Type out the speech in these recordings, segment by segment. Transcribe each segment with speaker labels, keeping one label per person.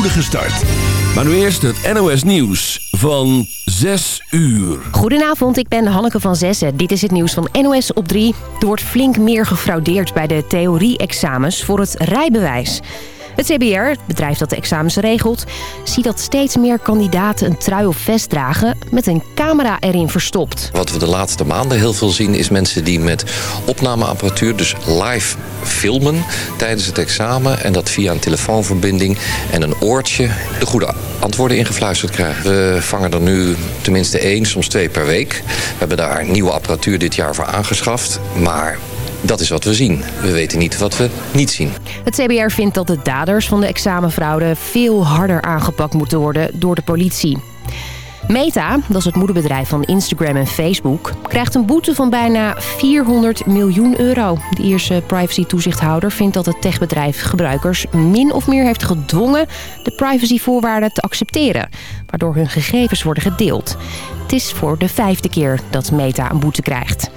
Speaker 1: spoedige start. Maar nu eerst het NOS Nieuws van 6 uur.
Speaker 2: Goedenavond, ik ben Hanneke van Zessen. Dit is het nieuws van NOS op 3. Er wordt flink meer gefraudeerd bij de theorie-examens voor het rijbewijs. Het CBR, het bedrijf dat de examens regelt, ziet dat steeds meer kandidaten een trui of vest dragen met een camera erin verstopt.
Speaker 3: Wat we de laatste maanden heel veel zien is mensen die met opnameapparatuur, dus live filmen tijdens het examen en dat via een telefoonverbinding en een oortje de goede antwoorden ingefluisterd krijgen. We vangen er nu tenminste één, soms twee per week. We hebben daar nieuwe apparatuur dit jaar voor aangeschaft, maar dat is wat we zien. We weten niet wat we niet zien.
Speaker 2: Het CBR vindt dat de daders van de examenfraude veel harder aangepakt moeten worden door de politie. Meta, dat is het moederbedrijf van Instagram en Facebook... krijgt een boete van bijna 400 miljoen euro. De Ierse privacy-toezichthouder vindt dat het techbedrijf gebruikers... min of meer heeft gedwongen de privacyvoorwaarden te accepteren... waardoor hun gegevens worden gedeeld. Het is voor de vijfde keer dat Meta een boete krijgt.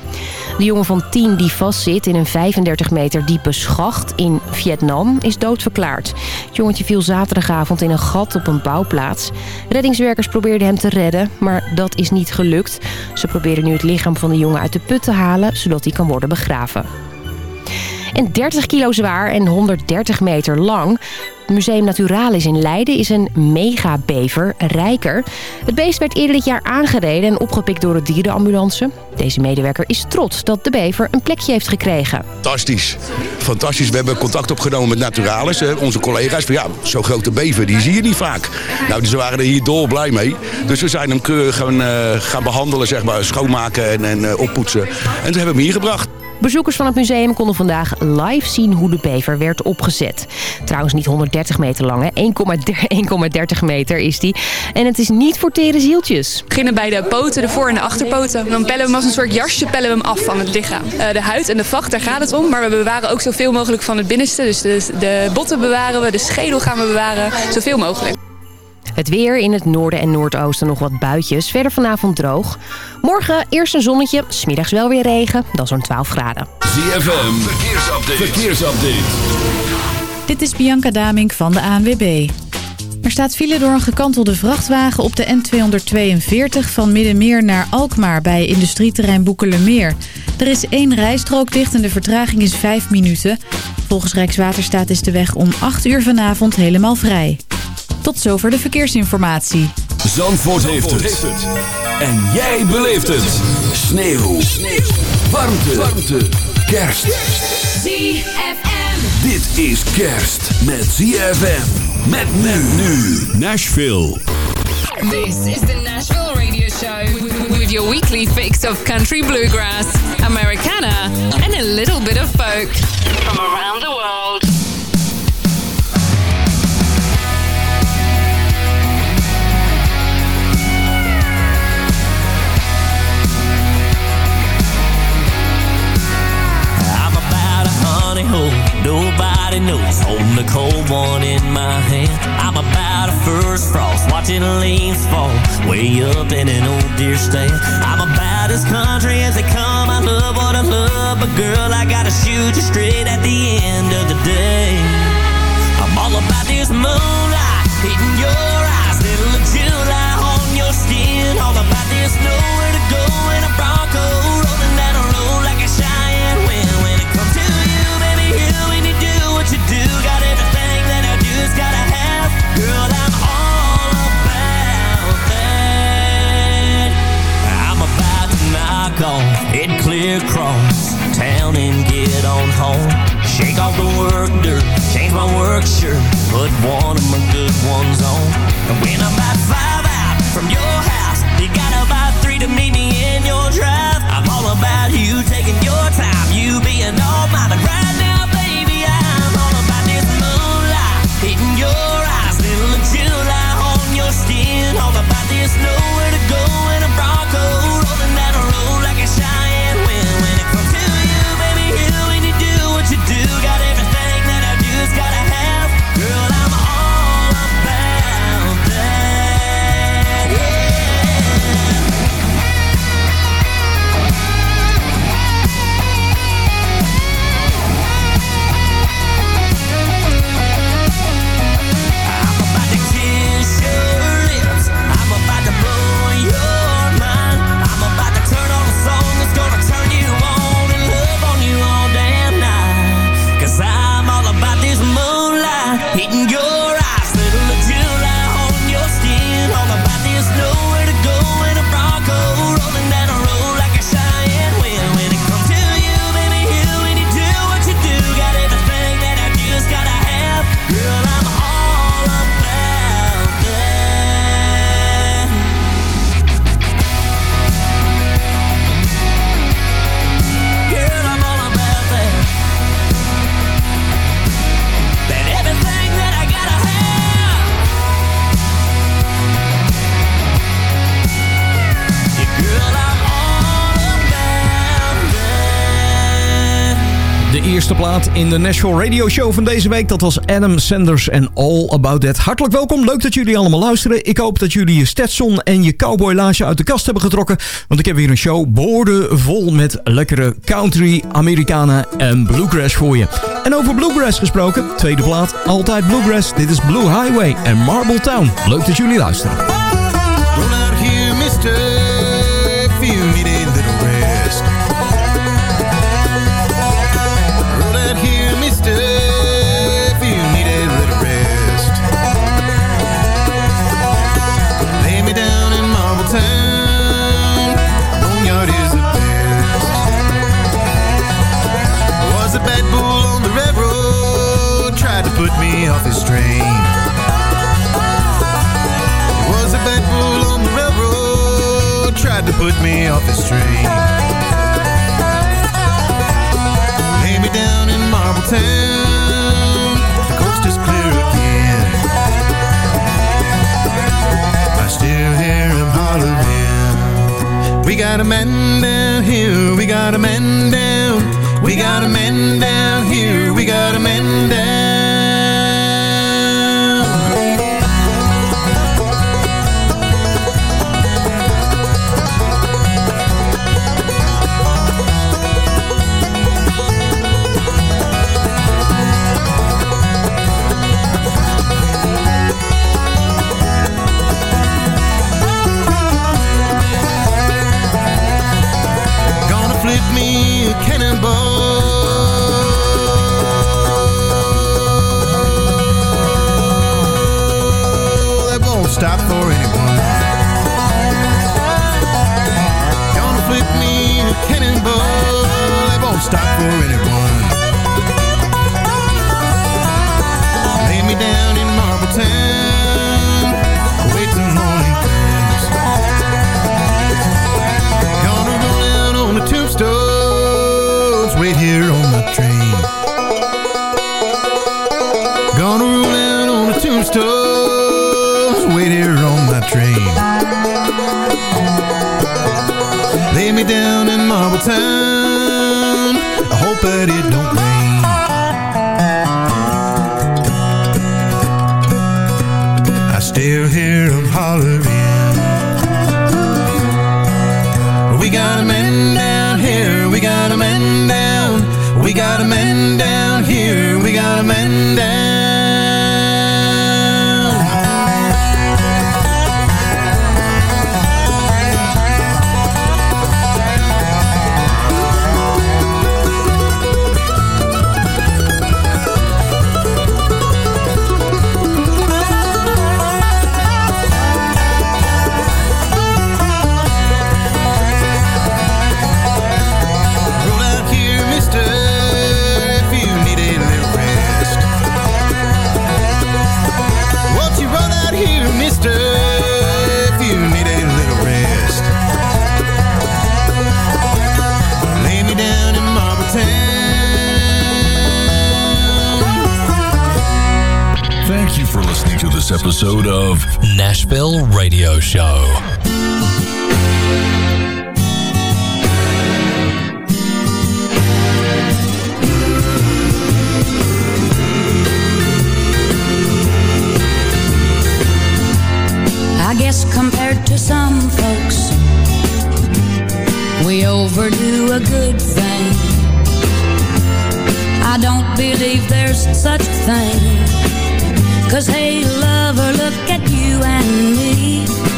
Speaker 2: De jongen van 10 die vastzit in een 35 meter diepe schacht in Vietnam is doodverklaard. Het jongetje viel zaterdagavond in een gat op een bouwplaats. Reddingswerkers probeerden hem te redden, maar dat is niet gelukt. Ze proberen nu het lichaam van de jongen uit de put te halen, zodat hij kan worden begraven. En 30 kilo zwaar en 130 meter lang. Het Museum Naturalis in Leiden is een megabever, Rijker. Het beest werd eerder dit jaar aangereden en opgepikt door de dierenambulance. Deze medewerker is trots dat de bever een plekje heeft gekregen.
Speaker 4: Fantastisch. Fantastisch. We hebben contact opgenomen met Naturalis, onze collega's. Ja, zo'n grote bever, die zie je niet vaak. Nou, ze waren er hier dolblij mee. Dus we zijn hem keurig gaan, uh, gaan behandelen, zeg maar, schoonmaken en, en uh, oppoetsen. En toen hebben we hem hier gebracht.
Speaker 2: Bezoekers van het museum konden vandaag live zien hoe de bever werd opgezet. Trouwens niet 130 meter lang, 1,30 meter is die. En het is niet voor tere zieltjes.
Speaker 5: We beginnen bij de poten, de voor- en de achterpoten. Dan pellen we hem als een soort jasje pellen we hem af van het lichaam. Uh, de huid en de vacht, daar gaat het om. Maar we bewaren ook zoveel mogelijk van het binnenste. Dus de, de botten bewaren we, de schedel gaan we bewaren. Zoveel mogelijk.
Speaker 2: Het weer in het noorden en noordoosten nog wat buitjes. Verder vanavond droog. Morgen eerst een zonnetje, smiddags wel weer regen. Dan zo'n 12 graden.
Speaker 1: ZFM, verkeersupdate. verkeersupdate.
Speaker 6: Dit is Bianca Damink van de ANWB. Er staat file door een gekantelde vrachtwagen op de N242 van Middenmeer naar Alkmaar bij industrieterrein Boekelermeer. Er is één rijstrook dicht en de vertraging is 5 minuten. Volgens Rijkswaterstaat is de weg om 8 uur vanavond helemaal vrij. Tot zover de verkeersinformatie.
Speaker 1: Zandvoort, heeft, het. En jij beleeft het. Sneeuw. Sneeuw. Warmte. Warmte. Kerst.
Speaker 7: ZFM.
Speaker 1: Dit is kerst met ZFM. Met men nu. Nashville.
Speaker 7: This is the Nashville Radio Show. With your weekly fix of country bluegrass, Americana, and a little bit of folk. From around the world.
Speaker 8: Hole nobody knows. Holding the cold one in my hand. I'm about a first frost, watching leaves fall way up in an old deer stand. I'm about as country as they come. I love what I love, but girl, I gotta shoot you straight at the end of the day. I'm all about this moonlight hitting your eyes, little July on your skin. All about this nowhere to go in a across town and get on home. Shake off the work dirt, change my work shirt, put one of my good ones on. And when I'm about five out from your house, you got about three to meet me in your drive. I'm all about you taking your time, you being all mine. But right now, baby, I'm all about this moonlight hitting your eyes, little July on your skin. All about this nowhere to go in a Bronco, rolling down a road like a Cheyenne wind.
Speaker 9: Eerste plaat in de Nashville Radio Show van deze week. Dat was Adam Sanders en All About That. Hartelijk welkom, leuk dat jullie allemaal luisteren. Ik hoop dat jullie je Stetson en je cowboylaasje uit de kast hebben getrokken. Want ik heb weer een show boordevol met lekkere country, Americana en bluegrass voor je. En over bluegrass gesproken, tweede plaat, altijd bluegrass. Dit is Blue Highway en Marble Town. Leuk dat jullie luisteren.
Speaker 10: Tried to put me off his train Lay me down in Marble Town. The coast is clear again. I still hear him hollering. We got a man down here We got a man down. We got a man down here We got a man down
Speaker 11: this episode of Nashville Radio Show.
Speaker 12: I guess compared to some folks, we overdo a good thing. I don't believe there's such a thing. Cause hey, lover, look at you and me.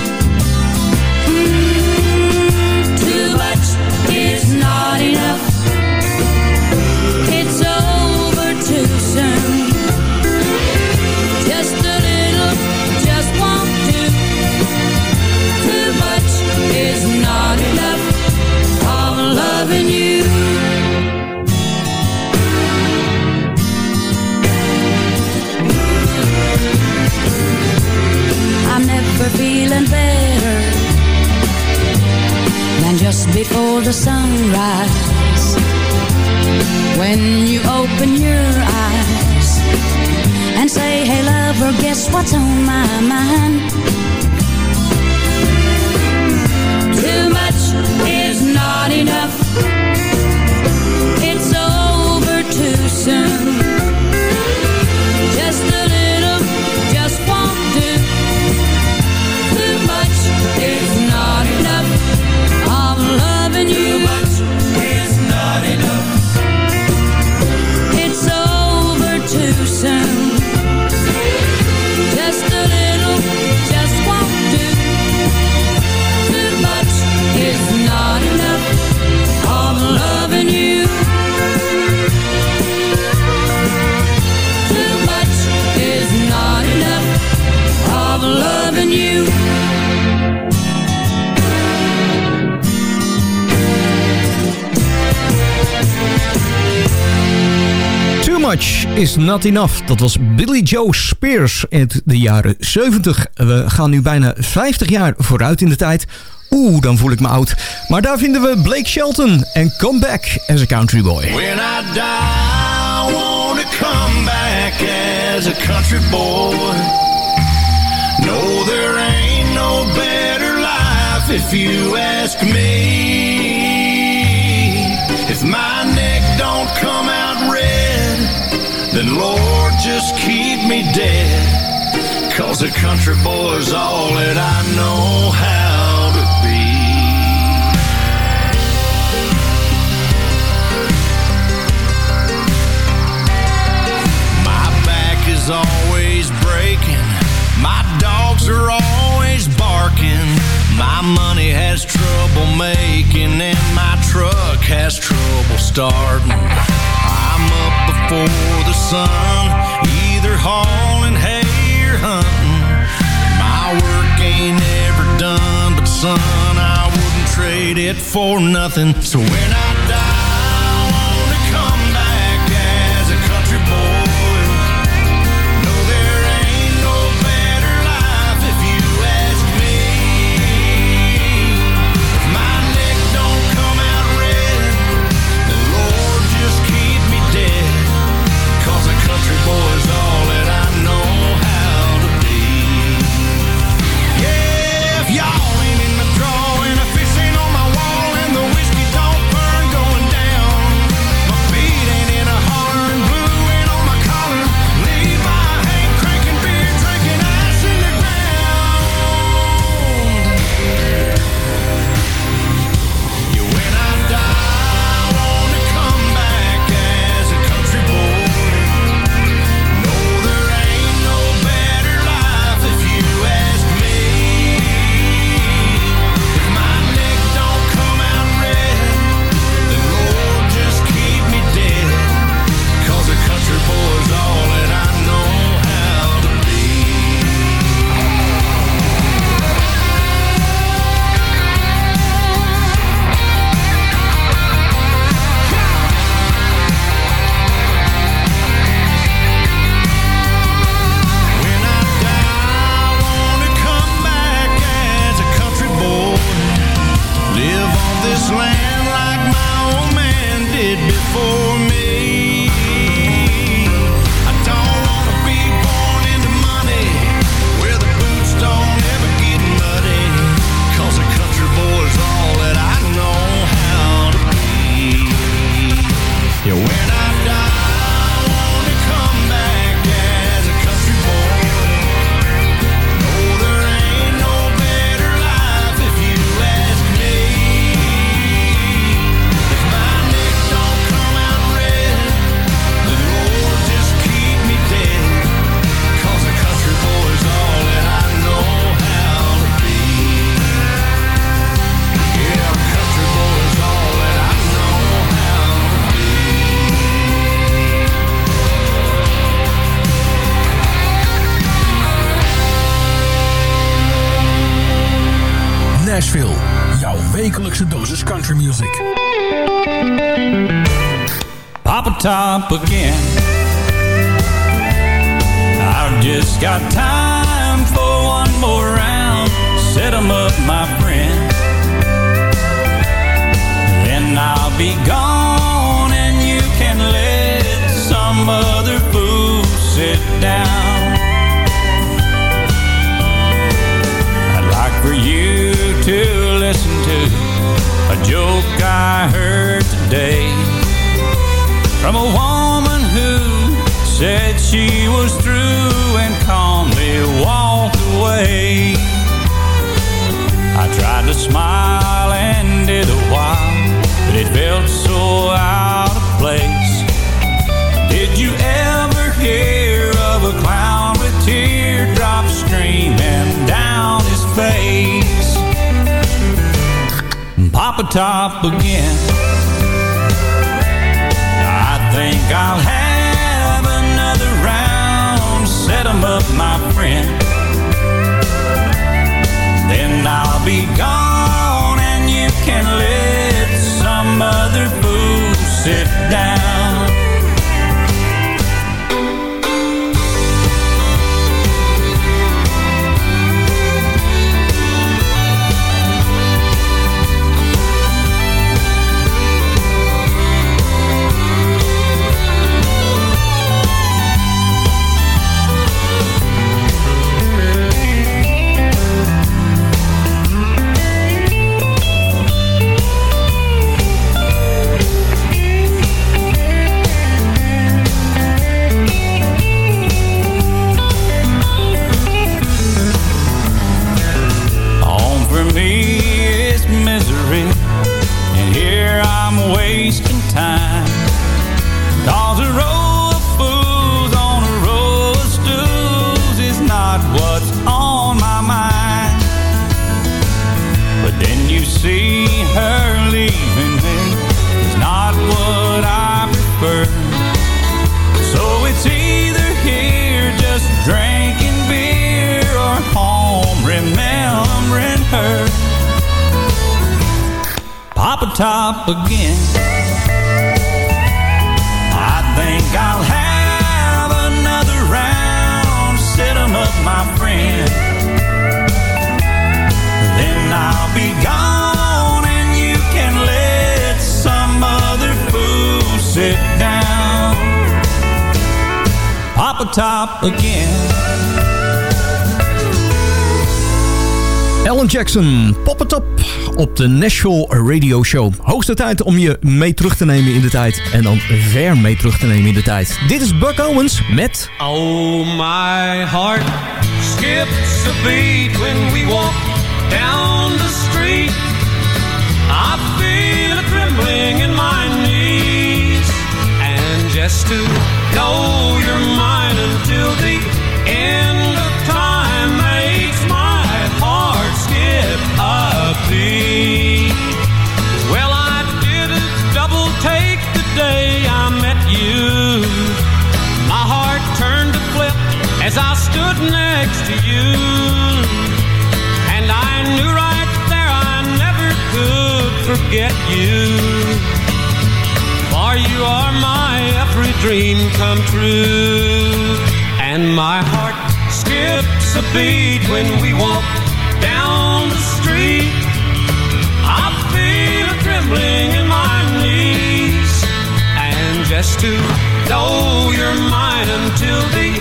Speaker 12: Feeling better than just before the sunrise. When you open your eyes and say, Hey, lover, guess what's on my mind? Too much is not enough.
Speaker 9: Is not enough. Dat was Billy Joe Spears in de jaren 70. We gaan nu bijna 50 jaar vooruit in de tijd. Oeh, dan voel ik me oud. Maar daar vinden we Blake Shelton en Come Back as a Country Boy.
Speaker 13: When I die, I wanna come back as a country boy. No, there ain't no better life if you ask me. Just keep me dead. Cause a country boy's all that I know how to be. My back is always breaking. My dogs are always barking. My money has trouble making, and my truck has trouble starting. I'm up before the sun, either hauling hay or hunting. My work ain't ever done, but son, I wouldn't trade it for nothing. So when I
Speaker 14: Top again. I've just got time for one more round. Set 'em up, my friend. Then I'll be gone and you can let some other fool sit down. I'd like for you to listen to a joke I heard today from a woman who said she was through and calmly walked away. I tried to smile and did a while, but it felt so out of place. Did you ever hear of a clown with teardrops streaming down his face? Pop a Top again. Think I'll have another round. Set 'em up, my friend. Then I'll be gone and you can let some other fool sit down.
Speaker 9: Jackson, Pop It Up op de Nashville Radio Show. Hoogste tijd om je mee terug te nemen in de tijd. En dan ver mee terug te nemen in de tijd. Dit is Buck Owens met...
Speaker 15: Oh, my heart skips a beat when we walk down the street. I feel a trembling in my knees. And just to know you're mine until the end you. For you are my every dream come true. And my heart skips a beat when we walk down the street. I feel a trembling in my knees. And just to know you're mine until the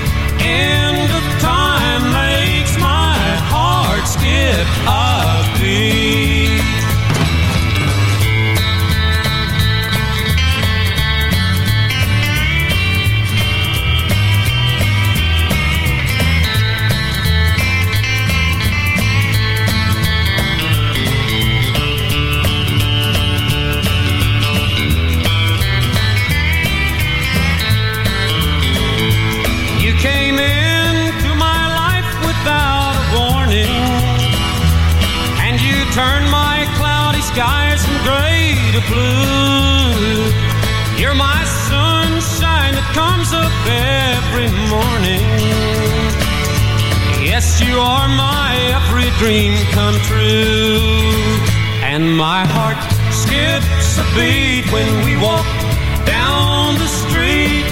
Speaker 15: end of time makes my heart skip blue. You're my sunshine that comes up every morning. Yes, you are my every dream come true, and my heart skips a beat when we walk down the street.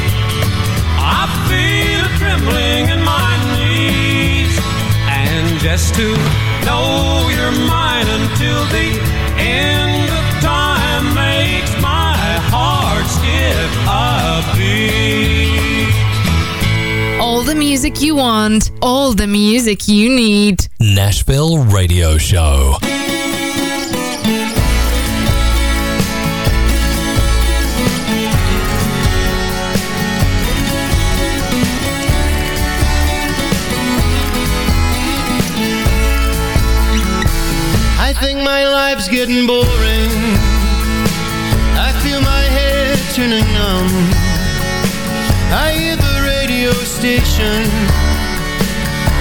Speaker 15: I feel a trembling in my knees. And just to know you're mine until the end
Speaker 7: the music you want, all the music you need.
Speaker 11: Nashville Radio Show.
Speaker 10: I think my life's getting boring. I feel my head turning numb. I hear the radio station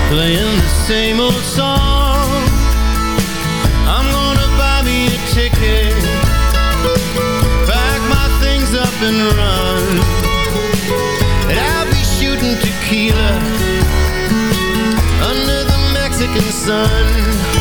Speaker 10: playing the same old song. I'm gonna buy me a ticket, pack my things up and run. And I'll be shooting tequila under the Mexican sun.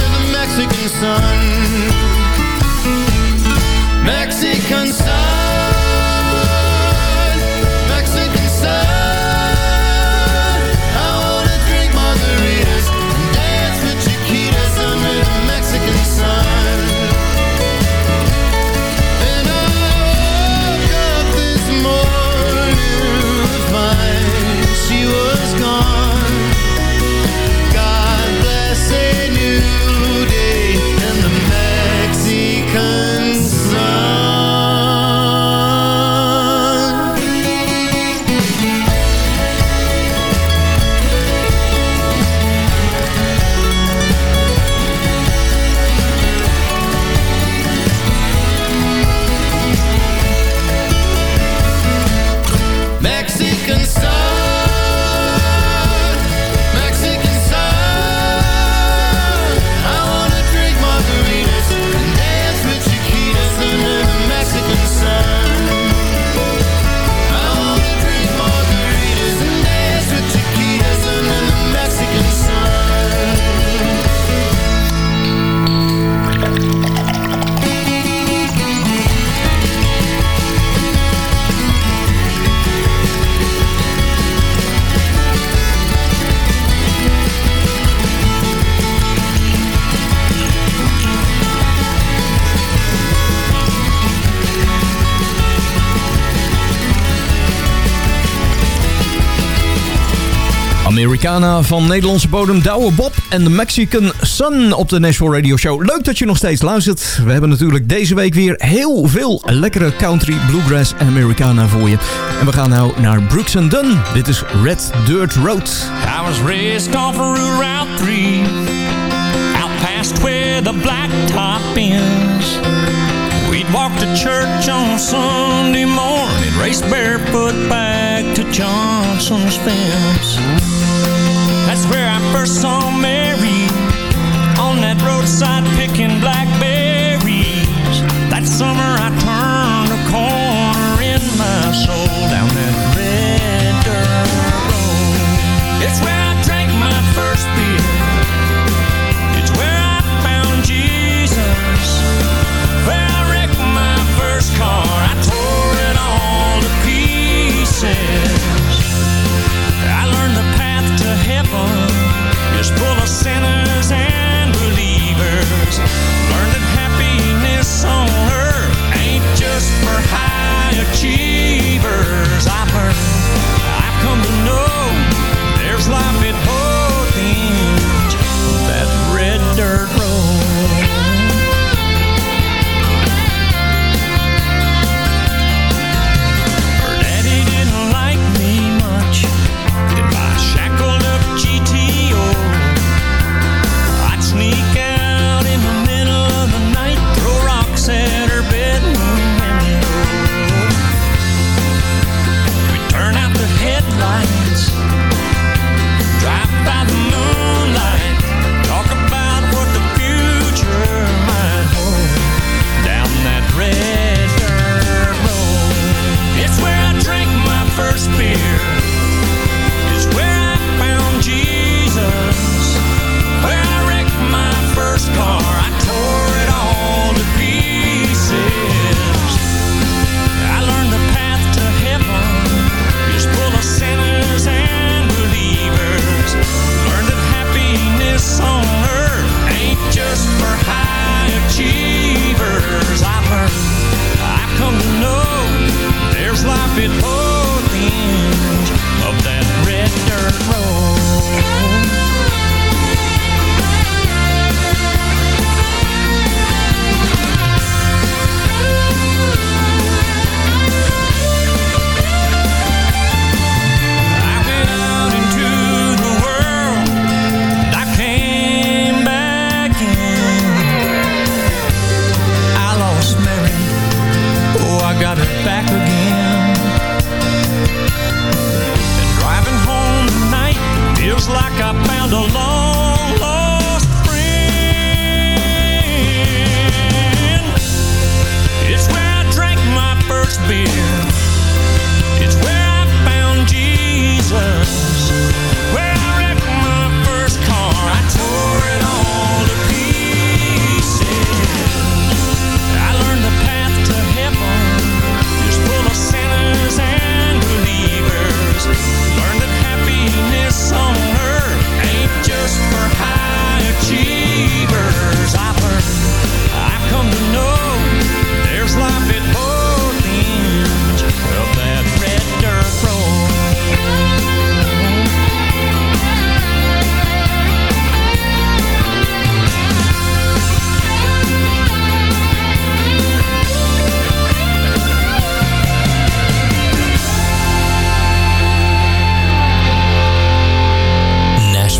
Speaker 9: Van Nederlandse bodem Douwe Bob en de Mexican Sun op de National Radio Show. Leuk dat je nog steeds luistert. We hebben natuurlijk deze week weer heel veel lekkere country, bluegrass en Americana voor je. En we gaan nou naar Brooks and Dunn. Dit is Red Dirt Road.
Speaker 15: I was raised off Route 3 Out past where the blacktop ends Walked to church on Sunday morning, raced barefoot back to Johnson's fence. That's where I first saw Mary, on that roadside picking blackberries. That summer I turned a corner in my soul down that red dirt road. It's where sinner.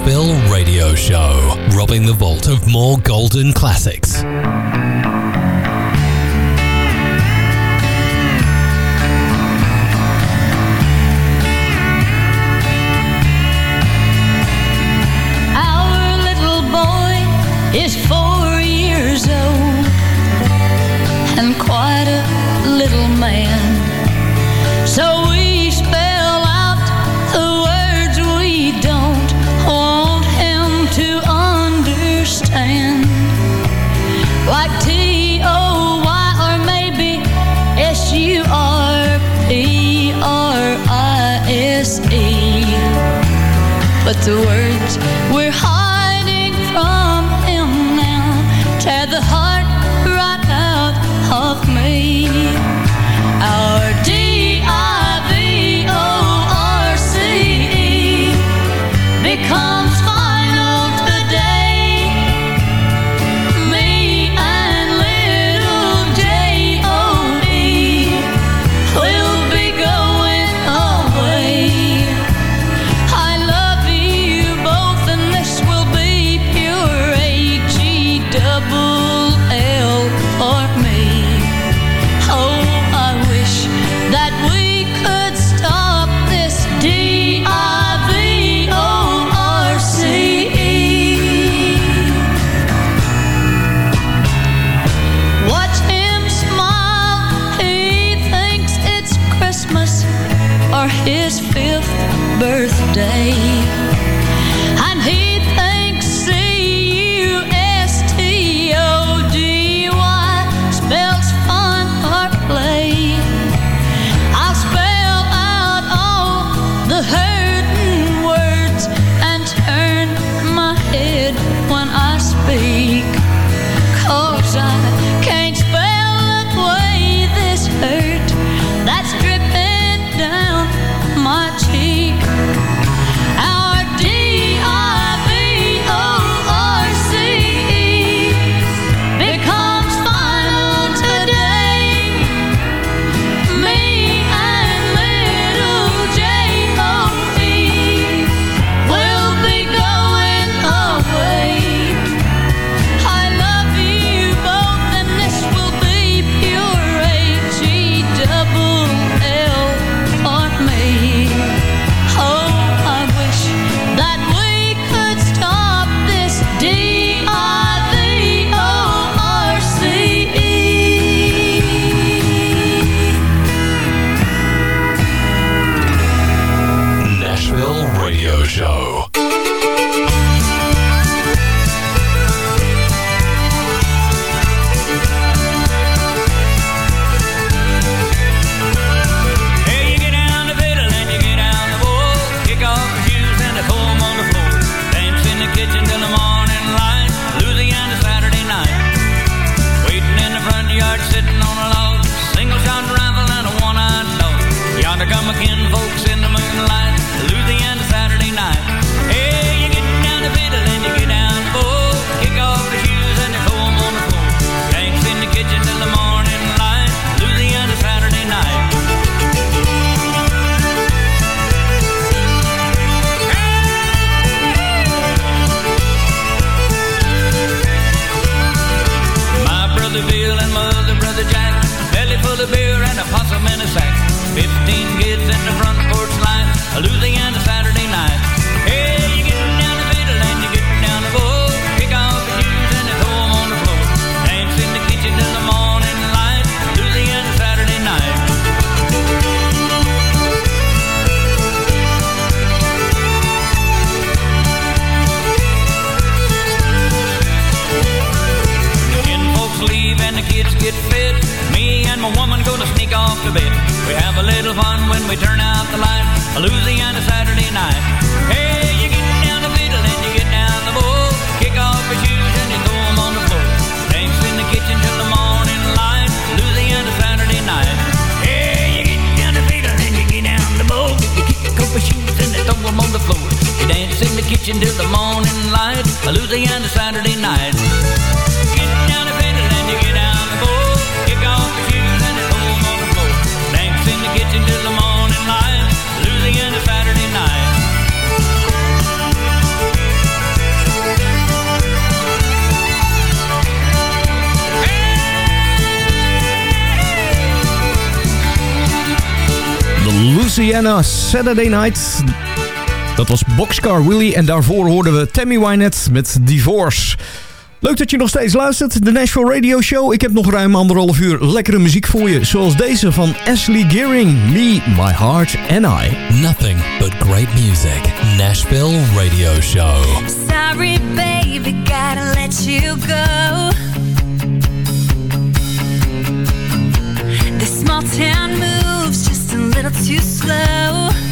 Speaker 11: Nashville Radio Show, robbing the vault of more golden classics.
Speaker 14: to work. Saturday Night.
Speaker 9: Dat was Boxcar Willie en daarvoor hoorden we Tammy Wynette met Divorce. Leuk dat je nog steeds luistert, de Nashville Radio Show. Ik heb nog ruim anderhalf uur lekkere muziek voor je. Zoals deze van Ashley Gearing, Me, My Heart and I.
Speaker 11: Nothing but great music. Nashville Radio Show.
Speaker 16: Sorry baby, gotta let you go. This small town. little too slow.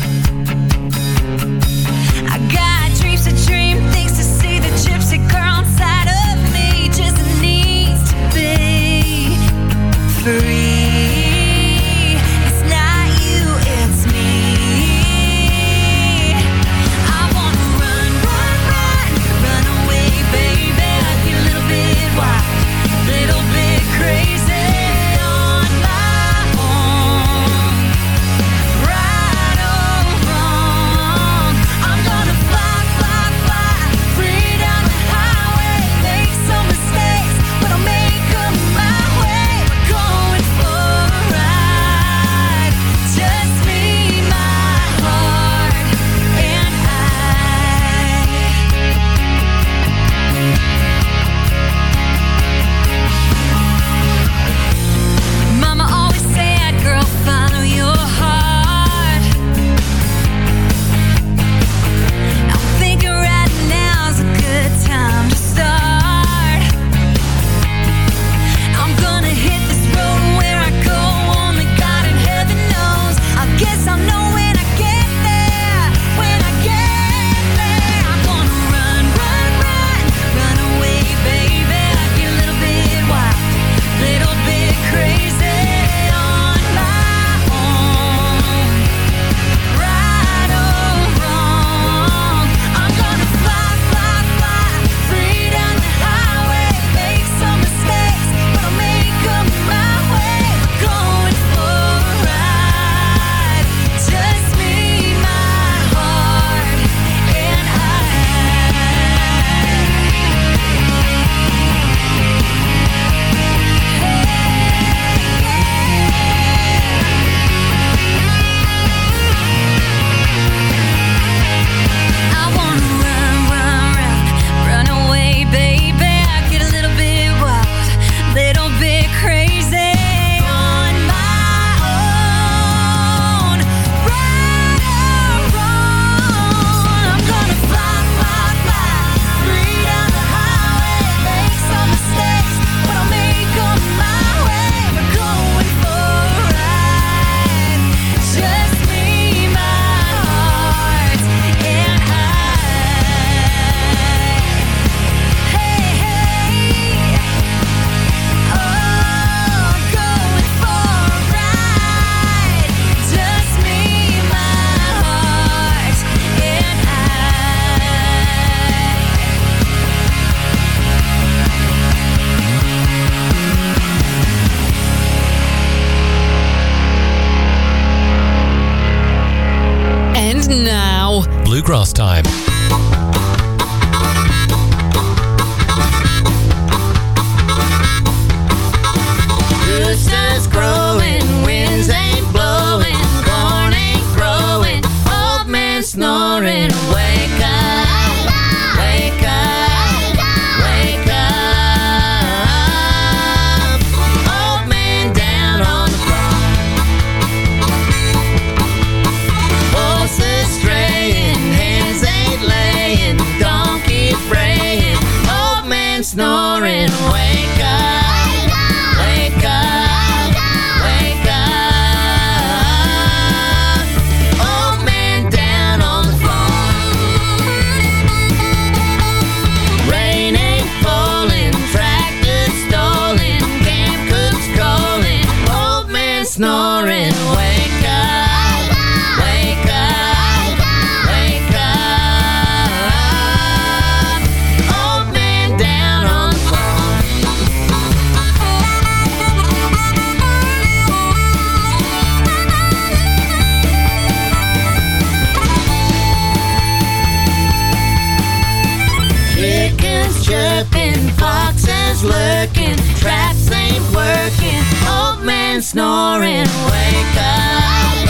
Speaker 17: snoring. Wake up.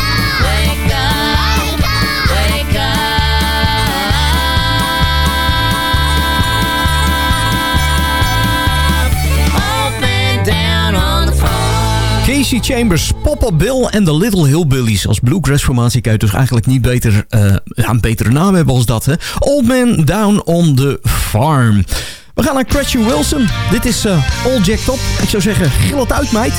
Speaker 17: Wake up. Wake up. Down on the Farm.
Speaker 18: Casey Chambers, Papa Bill en de Little Hillbillies. Als bluegrass-formatie kan je dus eigenlijk niet beter, uh, een betere naam hebben als dat. Hè? Old Man Down on the Farm. We gaan naar Gretchen Wilson. Dit is uh, All Jacked Up. Ik zou zeggen, gil het uit, meid.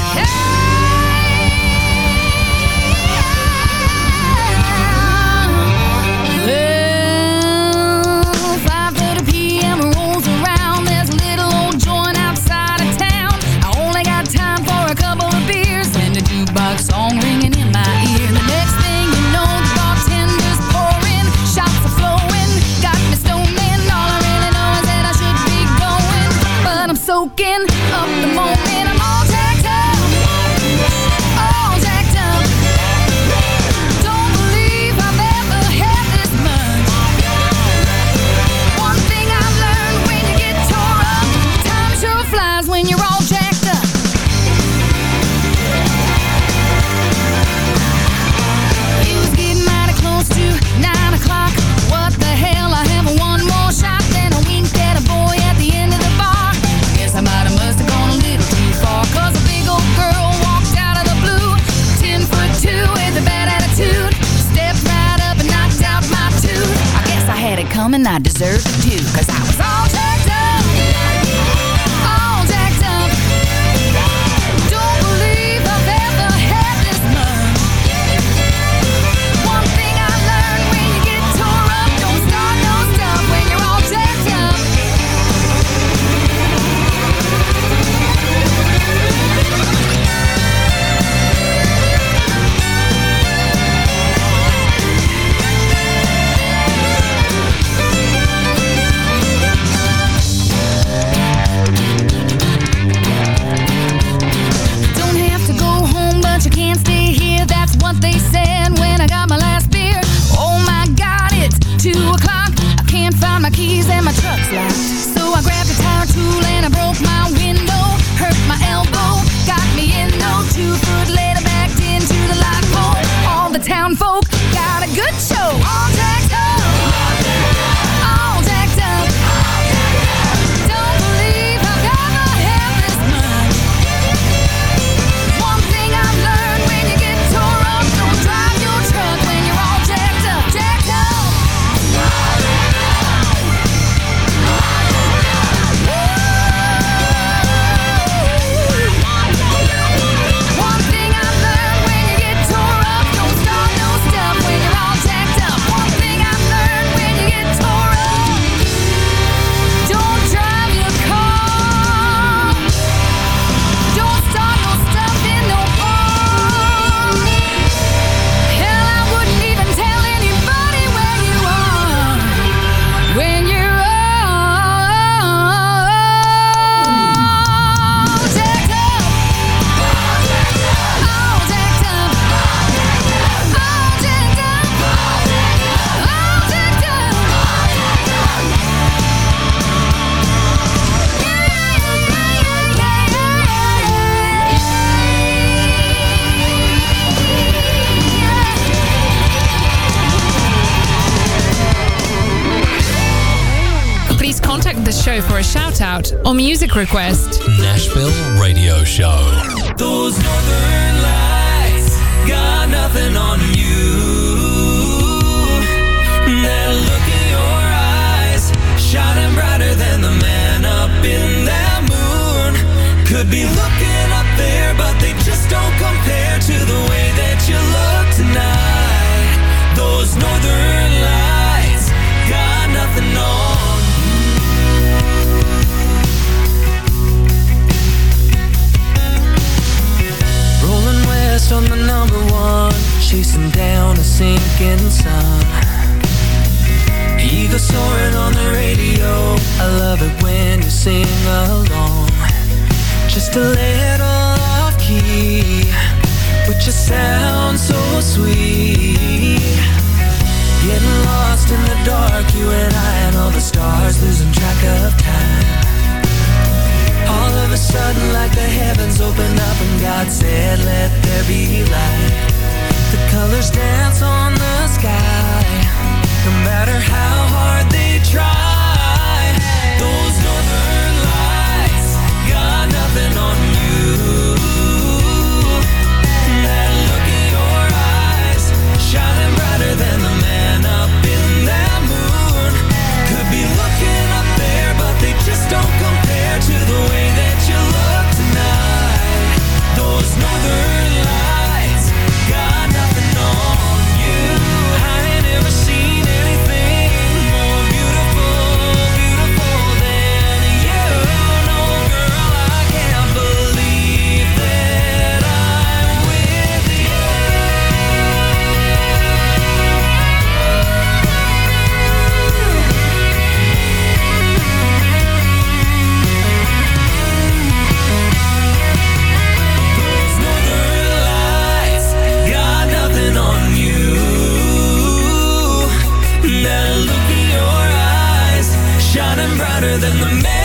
Speaker 7: Or music request.
Speaker 11: Nashville
Speaker 8: in the dark, you and I, and all the stars losing track of time. All of a sudden, like the heavens opened up and God said, Let there be light. The colors dance on the sky, no matter how hard they try. Than the man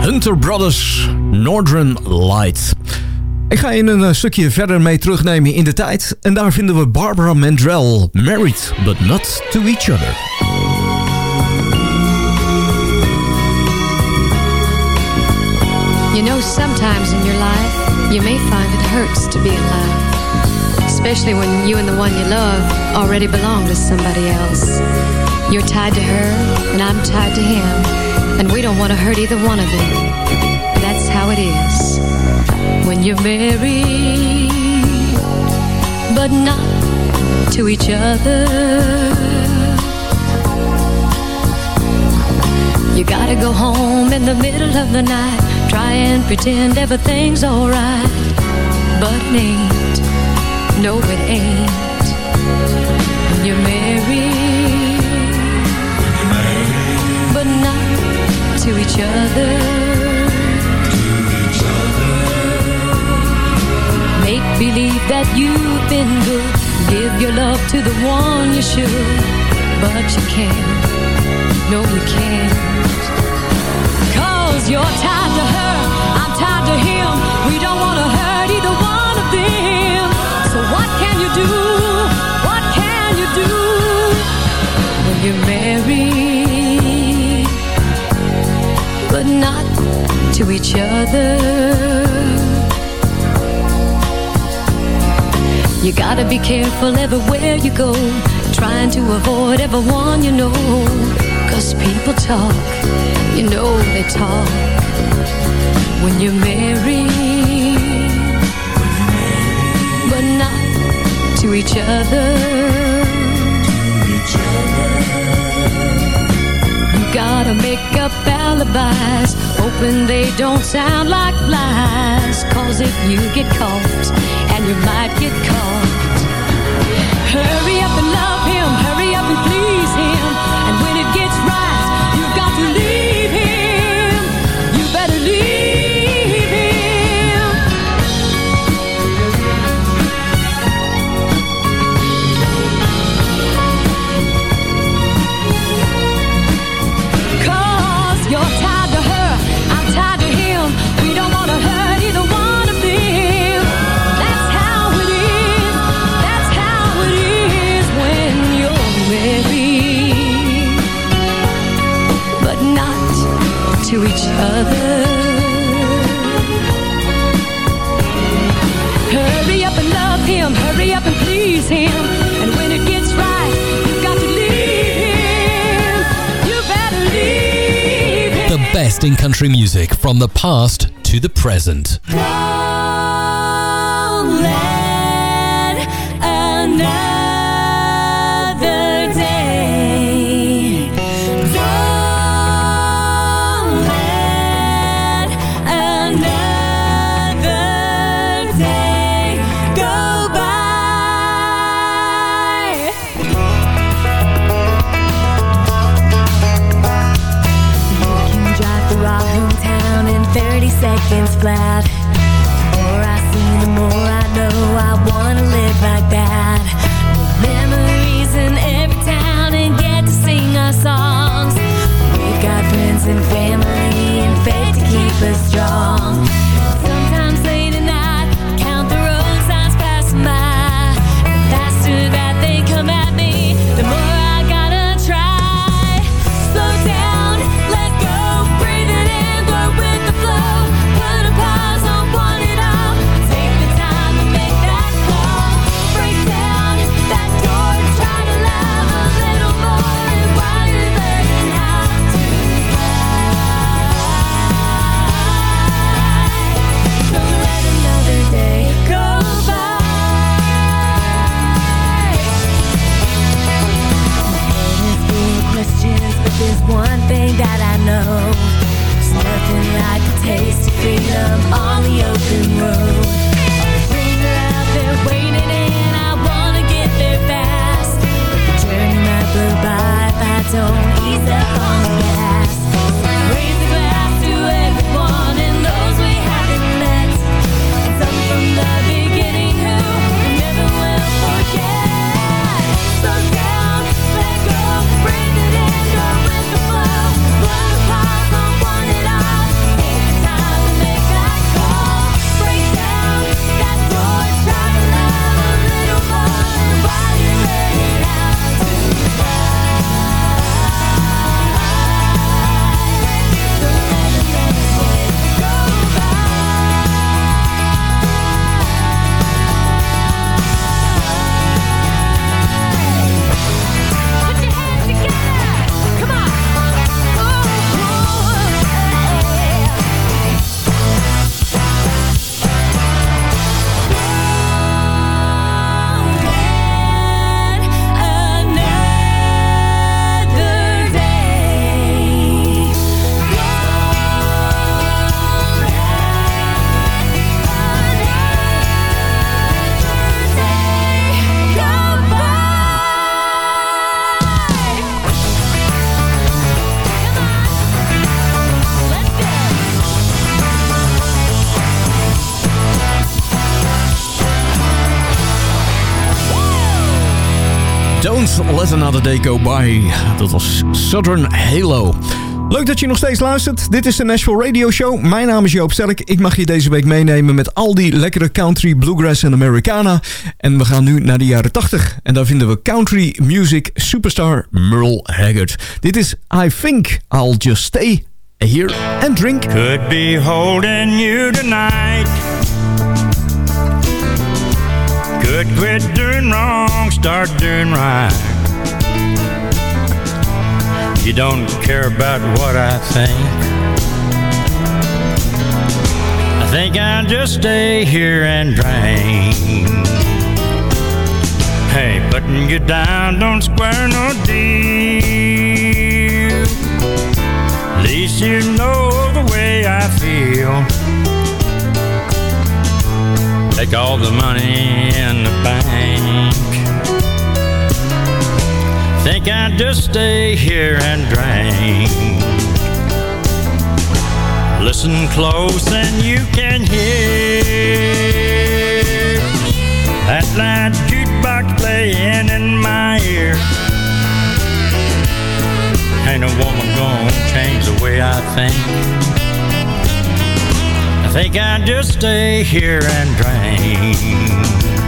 Speaker 9: Hunter Brothers, Northern Light. Ik ga je een eh, stukje verder mee terugnemen in de tijd. En daar vinden we Barbara Mandrell, Married But Not To Each Other.
Speaker 12: You know, sometimes in your life, you may find it hurts to be in love. Especially when you and the one you love already belong to somebody else. You're tied to her, and I'm tied to him. And we don't want to hurt either one of them. That's how it is when you're married, but not to each other. You gotta go home in the middle of the night, try and pretend everything's alright. But it ain't, no, it ain't. When you're married, but not to each other. Make believe that you've been good, give your love to the one you should, but you can't. No, you can't. Cause you're tied to her, I'm tied to him. We don't want to hurt you do? What can you do when you're married, but not to each other? You gotta be careful everywhere you go, trying to avoid everyone you know. Cause people talk, you know they talk when you're married, hoping they don't sound like lies. Cause if you get caught, and you might get caught, Hurry up and love him, hurry up and please him. Each other. Hurry up and love him, hurry up and please him. And when it gets right, you've got to leave him. You better leave him.
Speaker 11: The best in country music from the past to the present.
Speaker 16: Seconds flat. Let Another Day Go By.
Speaker 9: Dat was Southern Halo. Leuk dat je nog steeds luistert. Dit is de Nashville Radio Show. Mijn naam is Joop Sterk. Ik mag je deze week meenemen met al die lekkere country, bluegrass en Americana. En we gaan nu naar de jaren 80. En daar vinden we country music superstar Merle Haggard. Dit is I Think I'll Just Stay Here and Drink.
Speaker 14: Could be holding you tonight. Quit doing wrong, start doing right. You don't care about what I think. I think I'll just stay here and drink. Hey, putting you down don't square no deal. At least you know the way I feel. Take all the money in the bank. think I'd just stay here and drink. Listen close and you can hear that loud jukebox playing in my ear. Ain't a woman gonna change the way I think. Think I'd just stay here and drink.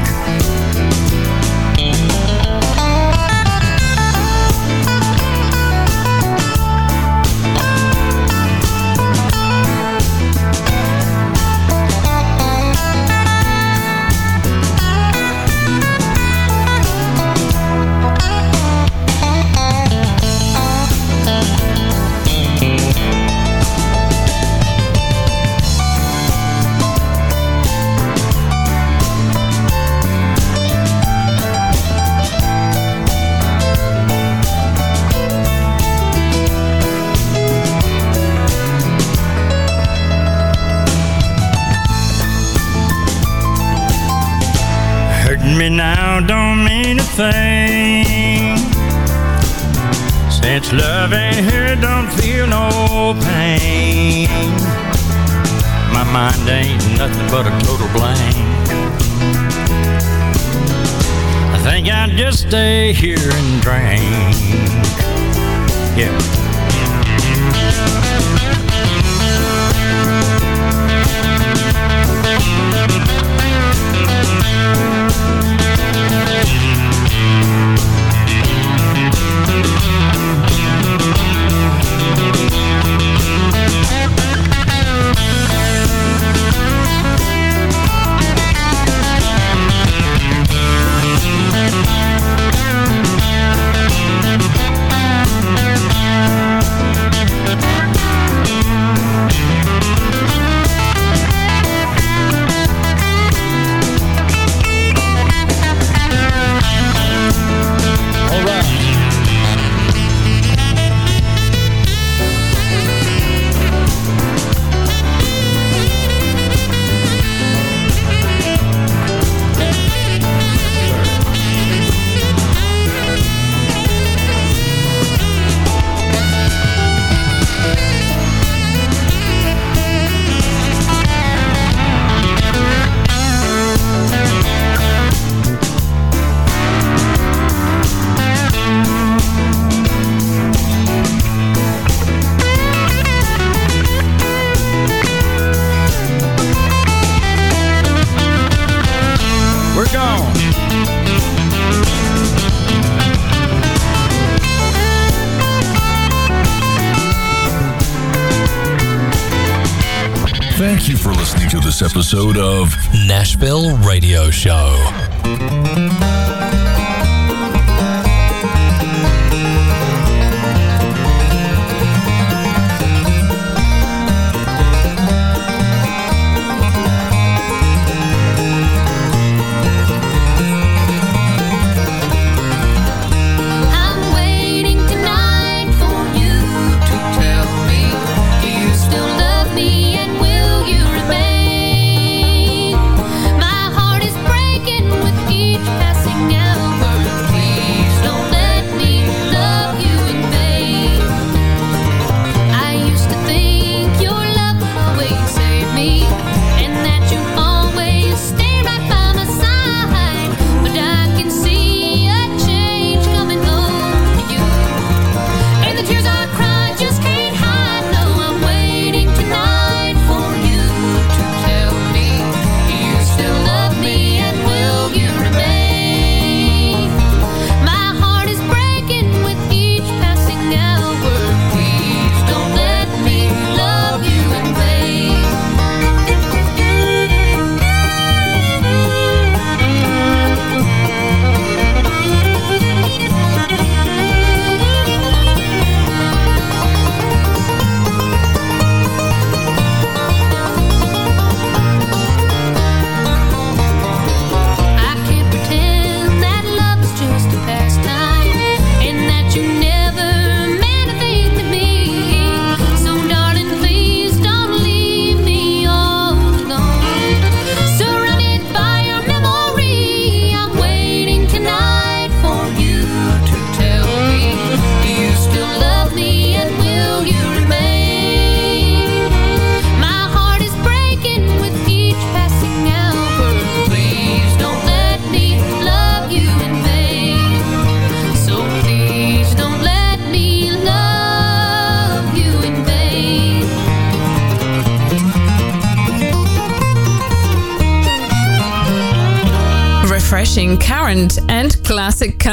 Speaker 14: Nothing but a total blank. I think I'd just stay here and drink. Yeah.
Speaker 1: Episode of
Speaker 12: Nashville Radio Show.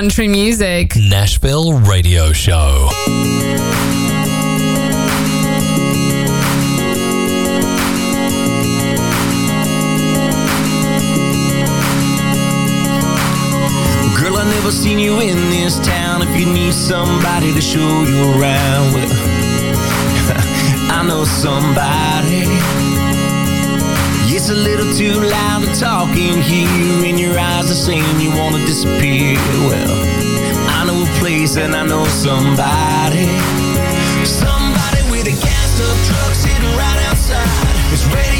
Speaker 7: Country music.
Speaker 8: Too loud to talk in here, and your eyes are saying you wanna disappear. Well, I know a place and I know somebody. Somebody with a gassed up truck sitting right outside. It's ready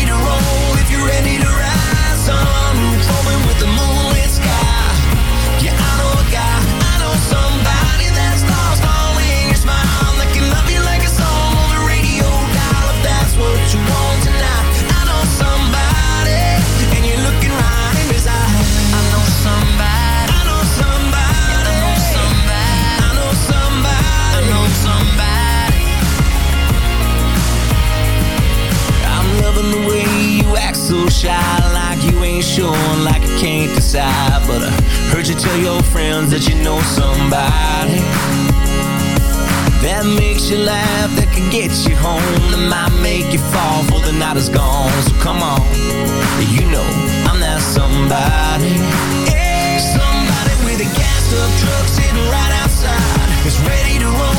Speaker 8: shy, like you ain't sure, like you can't decide. But I heard you tell your friends that you know somebody that makes you laugh, that can get you home, that might make you fall for the night is gone. So come on, you know I'm that somebody. Yeah, somebody with a gassed up truck sitting right outside. It's ready to roll